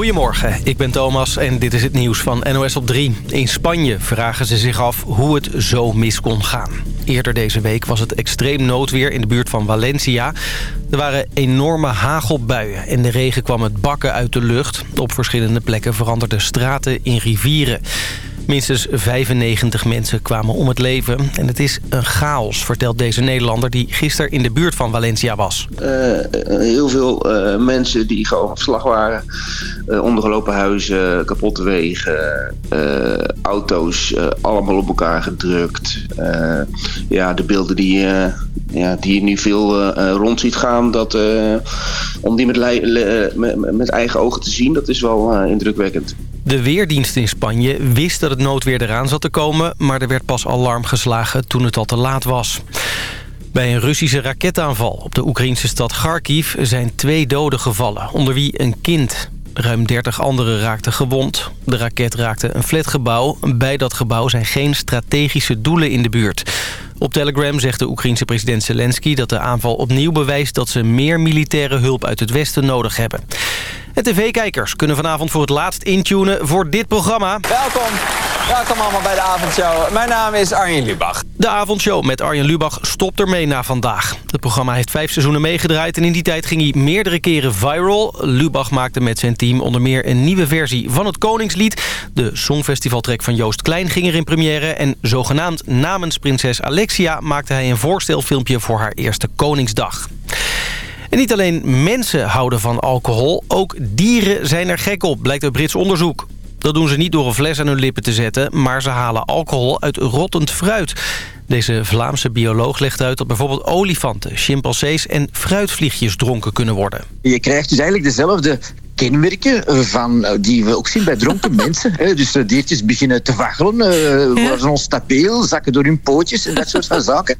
Goedemorgen, ik ben Thomas en dit is het nieuws van NOS op 3. In Spanje vragen ze zich af hoe het zo mis kon gaan. Eerder deze week was het extreem noodweer in de buurt van Valencia. Er waren enorme hagelbuien en de regen kwam het bakken uit de lucht. Op verschillende plekken veranderden straten in rivieren. Minstens 95 mensen kwamen om het leven. En het is een chaos, vertelt deze Nederlander die gisteren in de buurt van Valencia was. Uh, heel veel uh, mensen die gewoon op slag waren. Uh, ondergelopen huizen, kapotte wegen, auto's allemaal op elkaar gedrukt. ja, de beelden die, ja, die je nu veel rond ziet gaan, dat, om die met, met, met, eigen ogen te zien, dat is wel indrukwekkend. De Weerdienst in Spanje wist dat het noodweer eraan zat te komen... maar er werd pas alarm geslagen toen het al te laat was. Bij een Russische raketaanval op de Oekraïnse stad Kharkiv... zijn twee doden gevallen, onder wie een kind. Ruim 30 anderen raakten gewond. De raket raakte een flatgebouw. Bij dat gebouw zijn geen strategische doelen in de buurt. Op Telegram zegt de Oekraïense president Zelensky dat de aanval opnieuw bewijst... dat ze meer militaire hulp uit het westen nodig hebben. En tv-kijkers kunnen vanavond voor het laatst intunen voor dit programma. Welkom, welkom allemaal bij de avondshow. Mijn naam is Arjen Lubach. De avondshow met Arjen Lubach stopt ermee na vandaag. Het programma heeft vijf seizoenen meegedraaid en in die tijd ging hij meerdere keren viral. Lubach maakte met zijn team onder meer een nieuwe versie van het Koningslied. De Songfestivaltrek van Joost Klein ging er in première en zogenaamd namens prinses Maakte hij een voorstelfilmpje voor haar eerste Koningsdag. En niet alleen mensen houden van alcohol, ook dieren zijn er gek op, blijkt uit Brits onderzoek. Dat doen ze niet door een fles aan hun lippen te zetten... maar ze halen alcohol uit rottend fruit. Deze Vlaamse bioloog legt uit dat bijvoorbeeld olifanten, chimpansees en fruitvliegjes dronken kunnen worden. Je krijgt dus eigenlijk dezelfde kenmerken van, eh, die we ook zien bij dronken mensen. Dus de diertjes beginnen te waggelen, uh, worden onstabiel, zakken door hun pootjes en dat soort van zaken.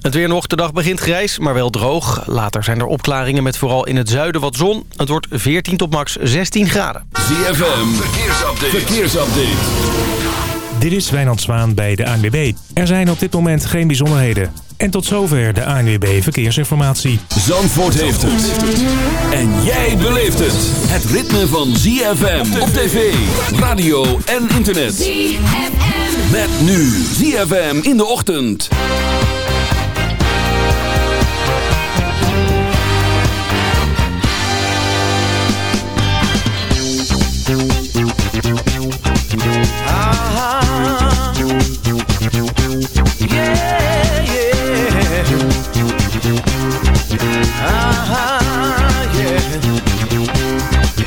Het weer nog, de dag begint grijs, maar wel droog. Later zijn er opklaringen met vooral in het zuiden wat zon. Het wordt 14 tot max 16 graden. ZFM, verkeersupdate. verkeersupdate. Dit is Wijnand Zwaan bij de ANWB. Er zijn op dit moment geen bijzonderheden. En tot zover de ANWB Verkeersinformatie. Zandvoort heeft het. En jij beleeft het. Het ritme van ZFM op tv, radio en internet. ZFM. Met nu ZFM in de ochtend.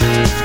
Thank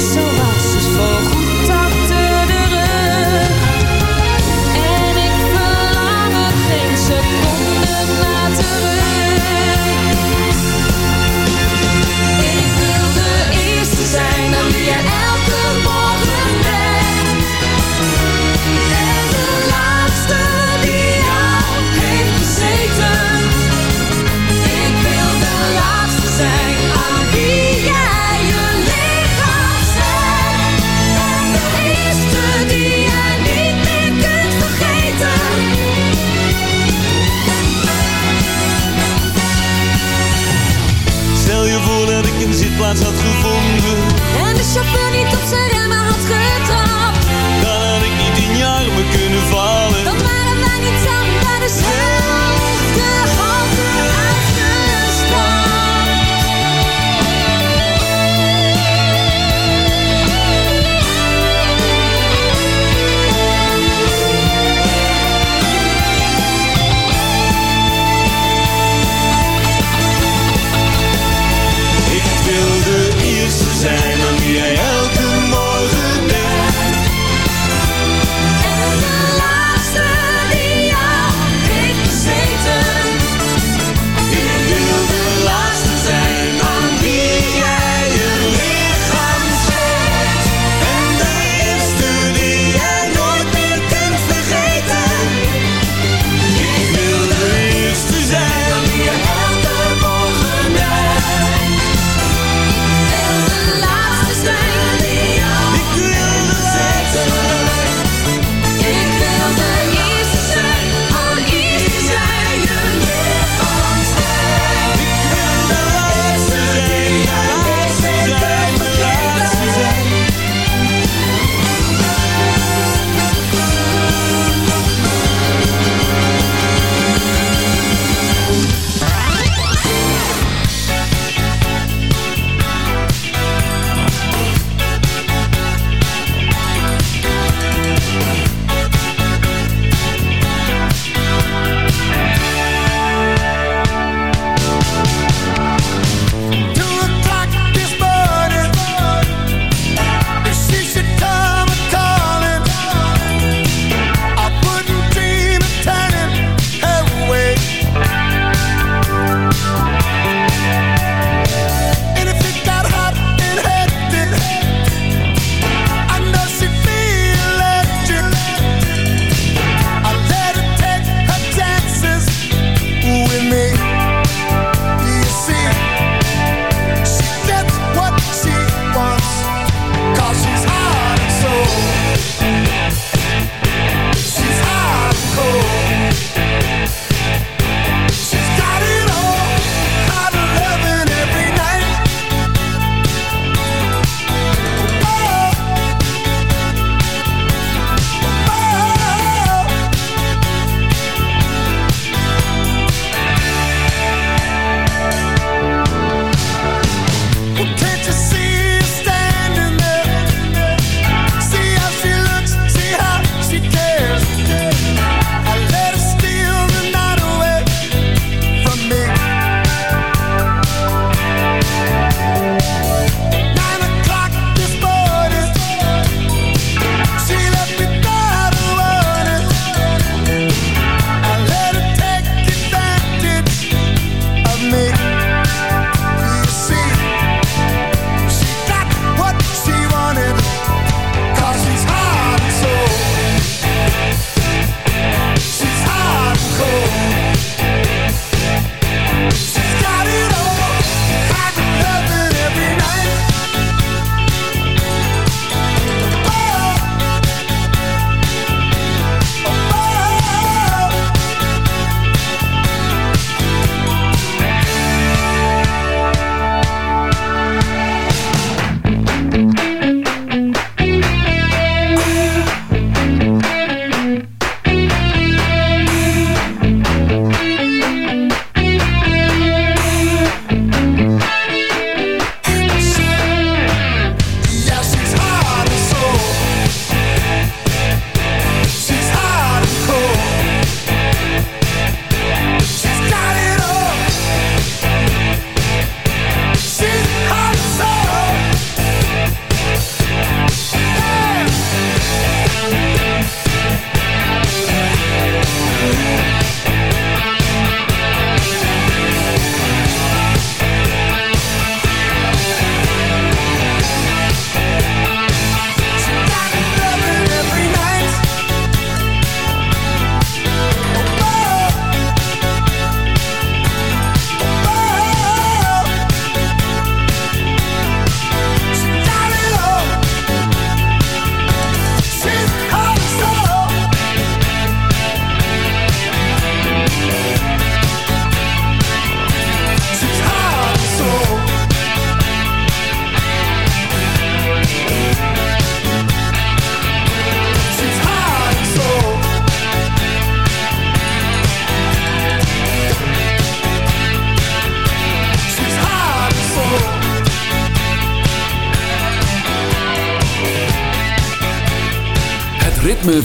so ik een zitplaats had gevonden. En de chauffeur niet op zijn remmen had getrapt. Dan had ik niet in jaren kunnen vallen.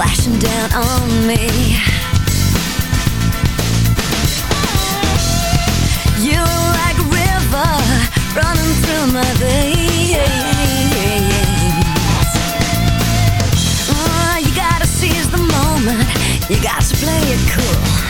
splashing down on me. You're like a river running through my veins. Oh, you gotta seize the moment. You got to play it cool.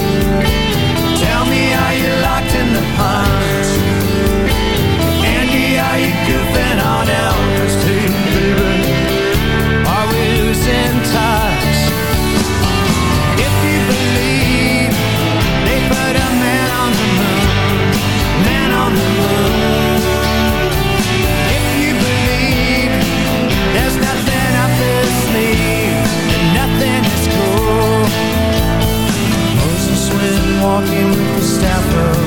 walking with the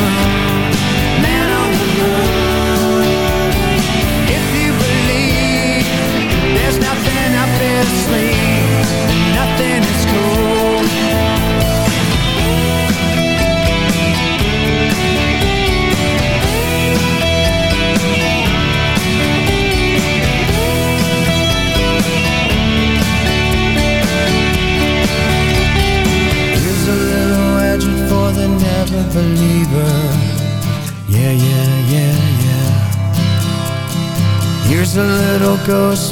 love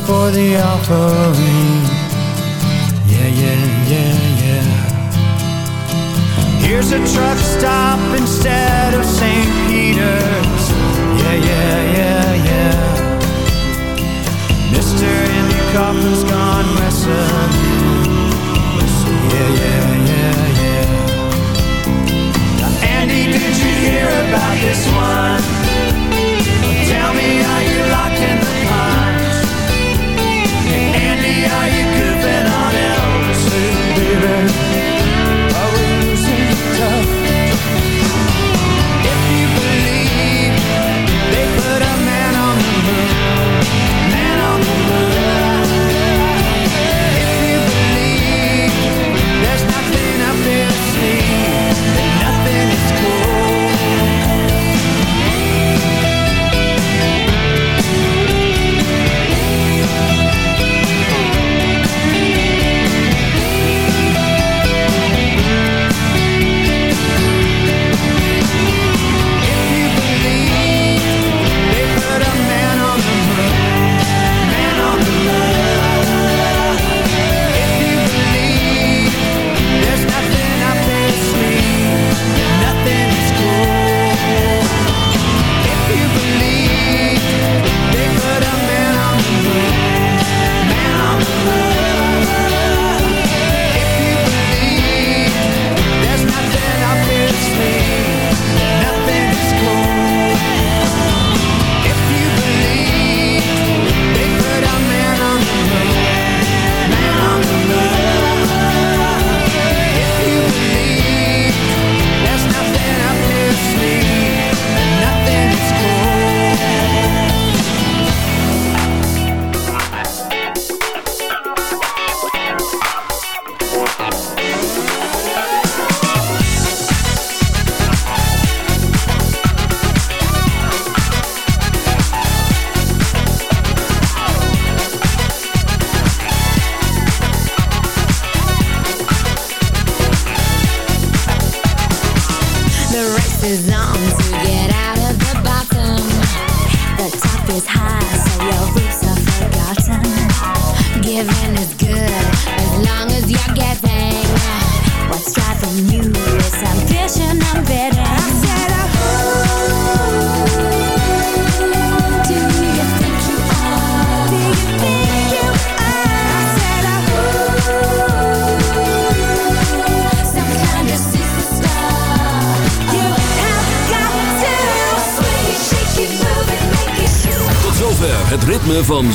for the offering.